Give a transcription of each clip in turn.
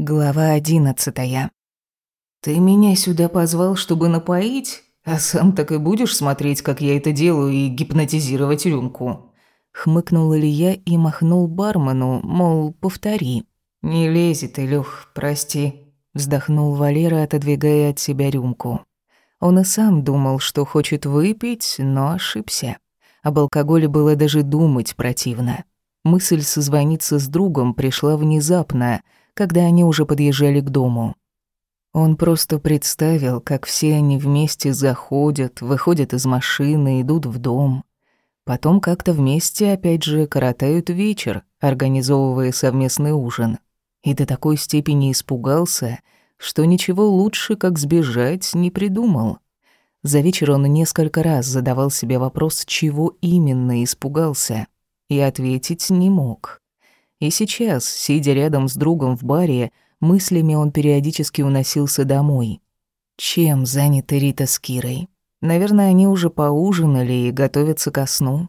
Глава одиннадцатая. «Ты меня сюда позвал, чтобы напоить, а сам так и будешь смотреть, как я это делаю, и гипнотизировать рюмку?» Хмыкнул Илья и махнул бармену, мол, повтори. «Не лезет, Илюх, прости», – вздохнул Валера, отодвигая от себя рюмку. Он и сам думал, что хочет выпить, но ошибся. Об алкоголе было даже думать противно. Мысль созвониться с другом пришла внезапно – когда они уже подъезжали к дому. Он просто представил, как все они вместе заходят, выходят из машины, идут в дом. Потом как-то вместе опять же коротают вечер, организовывая совместный ужин. И до такой степени испугался, что ничего лучше, как сбежать, не придумал. За вечер он несколько раз задавал себе вопрос, чего именно испугался, и ответить не мог. И сейчас, сидя рядом с другом в баре, мыслями он периодически уносился домой. Чем заняты Рита с Кирой? Наверное, они уже поужинали и готовятся ко сну.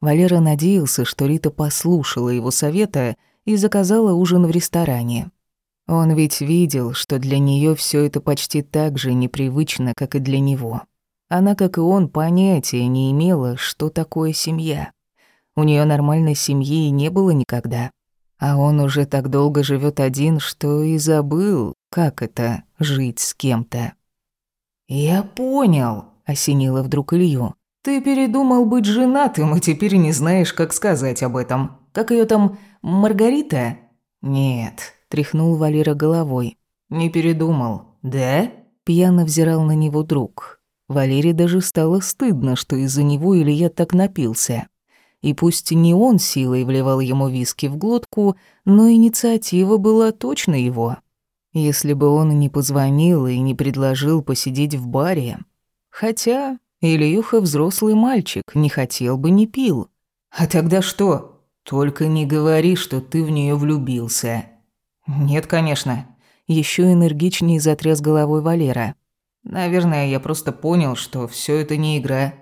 Валера надеялся, что Рита послушала его совета и заказала ужин в ресторане. Он ведь видел, что для нее все это почти так же непривычно, как и для него. Она, как и он, понятия не имела, что такое семья. У нее нормальной семьи не было никогда. А он уже так долго живет один, что и забыл, как это — жить с кем-то. «Я понял», — осенило вдруг Илью. «Ты передумал быть женатым и теперь не знаешь, как сказать об этом. Как ее там, Маргарита?» «Нет», — тряхнул Валера головой. «Не передумал». «Да?» — пьяно взирал на него друг. Валере даже стало стыдно, что из-за него Илья так напился. И пусть не он силой вливал ему виски в глотку, но инициатива была точно его. Если бы он не позвонил и не предложил посидеть в баре. Хотя Ильюха взрослый мальчик, не хотел бы, не пил. А тогда что? Только не говори, что ты в нее влюбился. Нет, конечно. Еще энергичнее затряс головой Валера. Наверное, я просто понял, что все это не игра,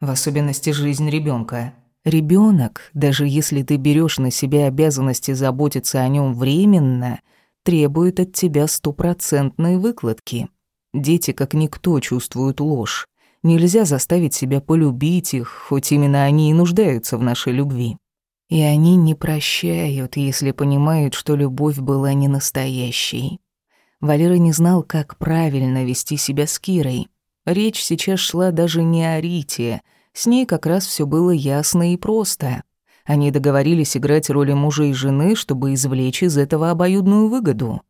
в особенности жизнь ребенка. Ребенок, даже если ты берешь на себя обязанности заботиться о нем временно, требует от тебя стопроцентной выкладки. Дети как никто чувствуют ложь. Нельзя заставить себя полюбить их, хоть именно они и нуждаются в нашей любви. И они не прощают, если понимают, что любовь была не настоящей. Валера не знал, как правильно вести себя с Кирой. Речь сейчас шла даже не о Рите — с ней как раз все было ясно и просто. Они договорились играть роли мужа и жены, чтобы извлечь из этого обоюдную выгоду.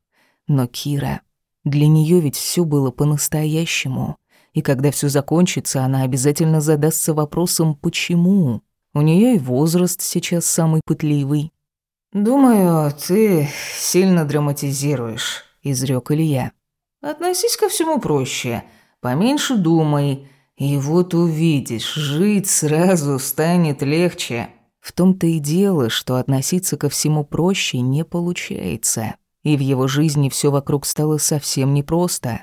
Но Кира... Для нее ведь все было по-настоящему. И когда все закончится, она обязательно задастся вопросом «почему?». У нее и возраст сейчас самый пытливый. «Думаю, ты сильно драматизируешь», — изрек Илья. «Относись ко всему проще. Поменьше думай. И вот увидишь, жить сразу станет легче. В том-то и дело, что относиться ко всему проще не получается. И в его жизни все вокруг стало совсем непросто.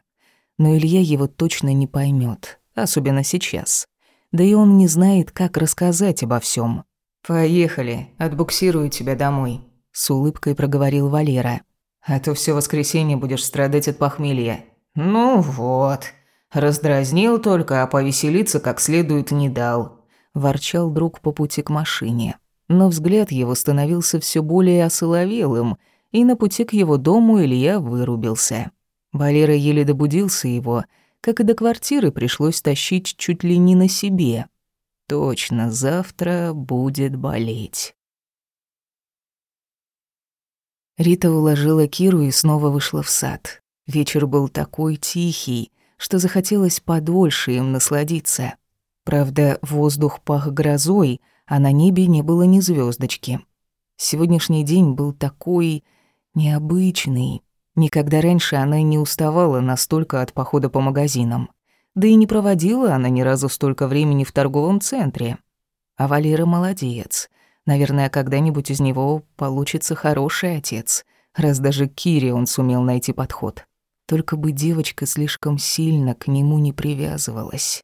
Но Илья его точно не поймет, особенно сейчас. Да и он не знает, как рассказать обо всем. «Поехали, отбуксирую тебя домой», — с улыбкой проговорил Валера. «А то все воскресенье будешь страдать от похмелья». «Ну вот», Раздразнил только, а повеселиться как следует не дал. Ворчал друг по пути к машине. Но взгляд его становился все более осоловелым, и на пути к его дому Илья вырубился. Валера еле добудился его, как и до квартиры пришлось тащить чуть ли не на себе. Точно, завтра будет болеть. Рита уложила Киру и снова вышла в сад. Вечер был такой тихий, что захотелось подольше им насладиться. Правда, воздух пах грозой, а на небе не было ни звездочки. Сегодняшний день был такой необычный. Никогда раньше она не уставала настолько от похода по магазинам. Да и не проводила она ни разу столько времени в торговом центре. А Валера молодец. Наверное, когда-нибудь из него получится хороший отец, раз даже Кире он сумел найти подход. Только бы девочка слишком сильно к нему не привязывалась.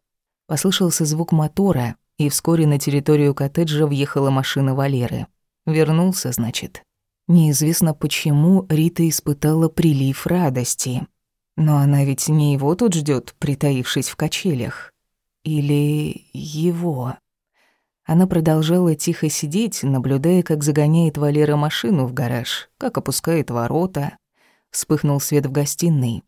Послышался звук мотора, и вскоре на территорию коттеджа въехала машина Валеры. Вернулся, значит. Неизвестно почему Рита испытала прилив радости. Но она ведь не его тут ждет, притаившись в качелях. Или его. Она продолжала тихо сидеть, наблюдая, как загоняет Валера машину в гараж, как опускает ворота. Вспыхнул свет в гостиной.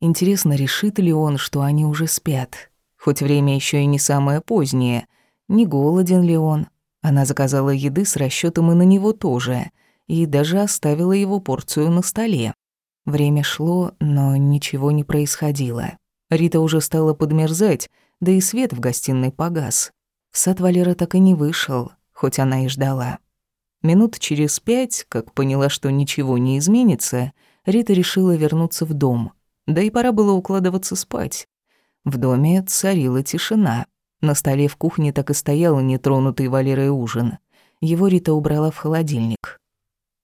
Интересно, решит ли он, что они уже спят? Хоть время еще и не самое позднее. Не голоден ли он? Она заказала еды с расчетом и на него тоже, и даже оставила его порцию на столе. Время шло, но ничего не происходило. Рита уже стала подмерзать, да и свет в гостиной погас. В сад Валера так и не вышел, хоть она и ждала. Минут через пять, как поняла, что ничего не изменится, Рита решила вернуться в дом. Да и пора было укладываться спать. В доме царила тишина. На столе в кухне так и стоял нетронутый Валерой ужин. Его Рита убрала в холодильник.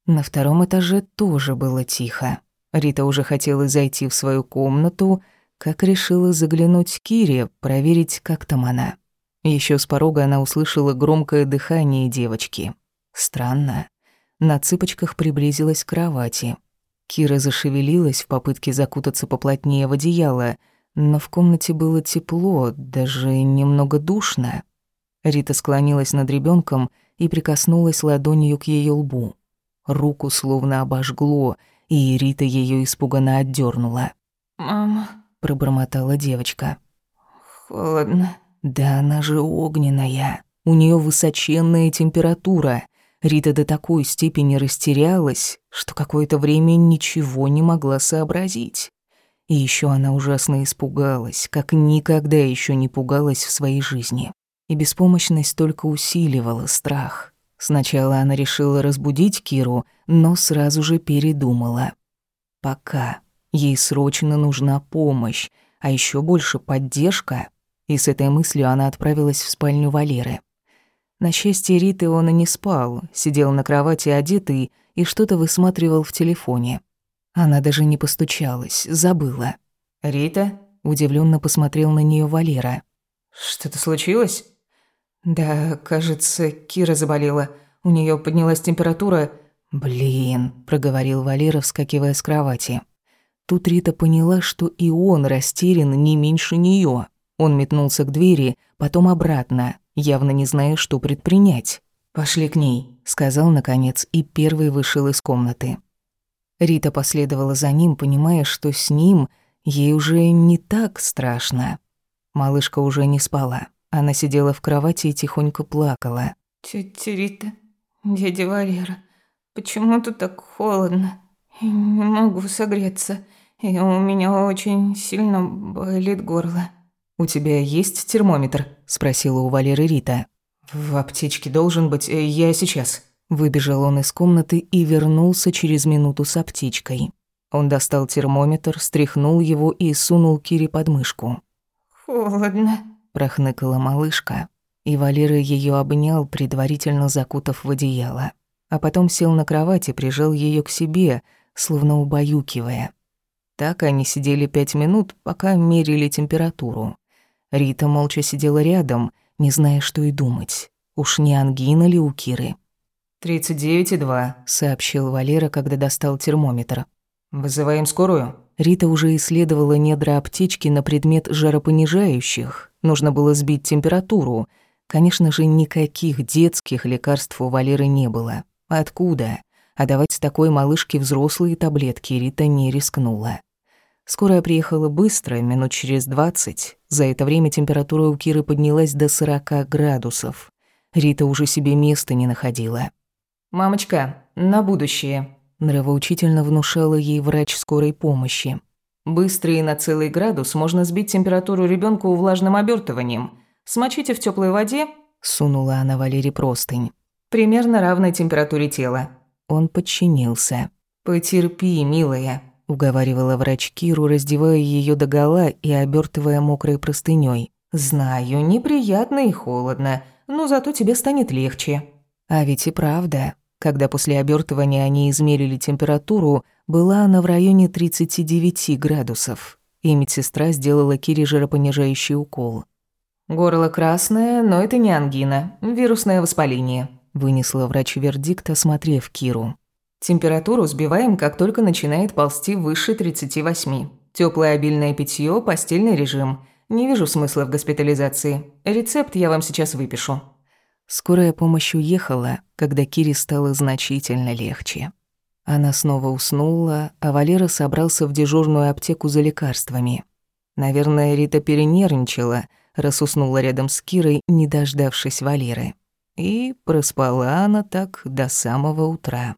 На втором этаже тоже было тихо. Рита уже хотела зайти в свою комнату, как решила заглянуть к Кире, проверить, как там она. Еще с порога она услышала громкое дыхание девочки. Странно. На цыпочках приблизилась к кровати. Кира зашевелилась в попытке закутаться поплотнее в одеяло, но в комнате было тепло, даже немного душно. Рита склонилась над ребенком и прикоснулась ладонью к ее лбу. Руку словно обожгло, и Рита ее испуганно отдернула. «Мама», — пробормотала девочка. «Холодно». Да она же огненная. У нее высоченная температура. Рита до такой степени растерялась, что какое-то время ничего не могла сообразить. И еще она ужасно испугалась, как никогда еще не пугалась в своей жизни. И беспомощность только усиливала страх. Сначала она решила разбудить Киру, но сразу же передумала. Пока. Ей срочно нужна помощь, а еще больше поддержка и с этой мыслью она отправилась в спальню Валеры. На счастье Риты он и не спал, сидел на кровати одетый и что-то высматривал в телефоне. Она даже не постучалась, забыла. «Рита?» – удивленно посмотрел на нее Валера. «Что-то случилось?» «Да, кажется, Кира заболела. У нее поднялась температура...» «Блин», – проговорил Валера, вскакивая с кровати. Тут Рита поняла, что и он растерян не меньше нее. Он метнулся к двери, потом обратно, явно не зная, что предпринять. «Пошли к ней», — сказал наконец, и первый вышел из комнаты. Рита последовала за ним, понимая, что с ним ей уже не так страшно. Малышка уже не спала. Она сидела в кровати и тихонько плакала. «Тётя Рита, дядя Валера, почему тут так холодно? Я не могу согреться, и у меня очень сильно болит горло». «У тебя есть термометр?» – спросила у Валеры Рита. «В аптечке должен быть, э, я сейчас». Выбежал он из комнаты и вернулся через минуту с аптечкой. Он достал термометр, стряхнул его и сунул Кире под мышку. «Холодно», – прохныкала малышка. И Валера ее обнял, предварительно закутав в одеяло. А потом сел на кровать и прижал ее к себе, словно убаюкивая. Так они сидели пять минут, пока мерили температуру. Рита молча сидела рядом, не зная, что и думать. Уж не ангина ли у Киры? «Тридцать девять и два», — сообщил Валера, когда достал термометр. «Вызываем скорую?» Рита уже исследовала недра аптечки на предмет жаропонижающих. Нужно было сбить температуру. Конечно же, никаких детских лекарств у Валеры не было. Откуда? А давать такой малышке взрослые таблетки Рита не рискнула. Скорая приехала быстро, минут через двадцать. За это время температура у Киры поднялась до сорока градусов. Рита уже себе места не находила. «Мамочка, на будущее», – нравоучительно внушала ей врач скорой помощи. «Быстро и на целый градус можно сбить температуру ребенку влажным обертыванием. Смочите в теплой воде», – сунула она Валере простынь. «Примерно равной температуре тела». Он подчинился. «Потерпи, милая», уговаривала врач Киру, раздевая ее догола и обертывая мокрой простыней. «Знаю, неприятно и холодно, но зато тебе станет легче». А ведь и правда, когда после обертывания они измерили температуру, была она в районе 39 градусов, и медсестра сделала Кире жаропонижающий укол. «Горло красное, но это не ангина, вирусное воспаление», вынесла врач вердикт, осмотрев Киру. Температуру сбиваем, как только начинает ползти выше 38. Теплое обильное питье, постельный режим. Не вижу смысла в госпитализации. Рецепт я вам сейчас выпишу». Скорая помощь уехала, когда Кире стало значительно легче. Она снова уснула, а Валера собрался в дежурную аптеку за лекарствами. Наверное, Рита перенервничала, раз уснула рядом с Кирой, не дождавшись Валеры. И проспала она так до самого утра.